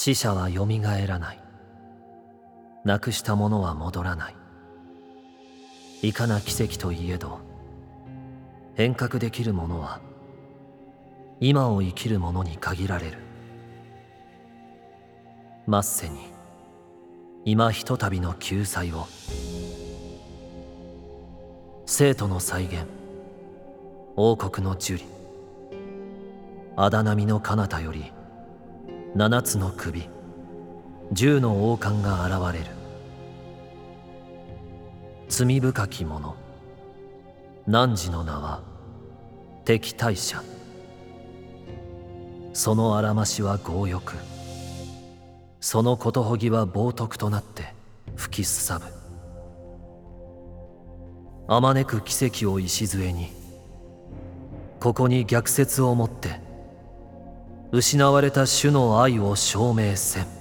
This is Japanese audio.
死者はよみがえらない。なくしたものは戻らない。いかな奇跡といえど変革できるものは今を生きる者に限られる。末世に今ひとたびの救済を。生徒の再現王国の樹里荒波の彼方より七つの首。十の王冠が現れる。罪深き者。汝の名は。敵対者。そのあらましは強欲。そのことほぎは冒涜となって吹きすさぶ。あまねく奇跡を礎にここに逆説をもって失われた種の愛を証明せん。